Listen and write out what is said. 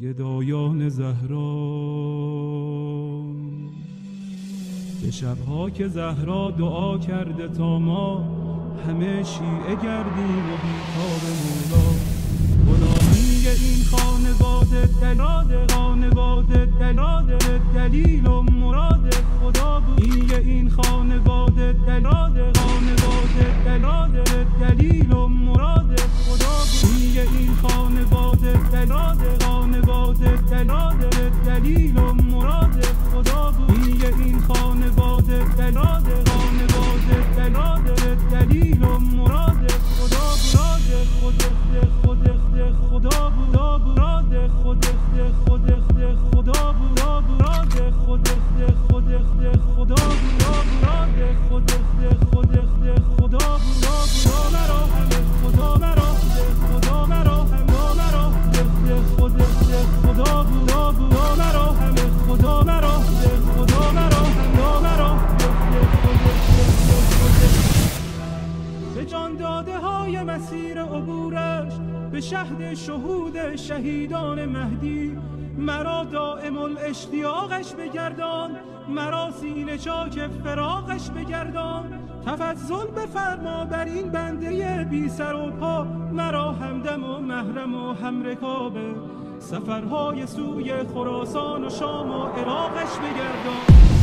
گدایان زهرا. به شبها که زهرا دعا کرده تا ما همه شیعه گردیم و بیتاب مولا. غلامی این خانواده دلاد خانواده دلاد دلیل و مراد خدا بود. این خانواده دلاد خانواده دلاد دلیل و مراد خدا بود. این خانواده دلاد دلاد دلیل و مراد خدا بود. این خانواده دلاد خانواده دلاد دلیل و مراد به شهد شهود شهیدان مهدی مرا دائم الاشتیاقش بگردان مرا سینه چاک فراقش بگردان. تفضل بفرما بر این بنده بی سر و پا مرا همدم و محرم و همرکابه سفرهای سوی خراسان و شام و عراقش بگردان.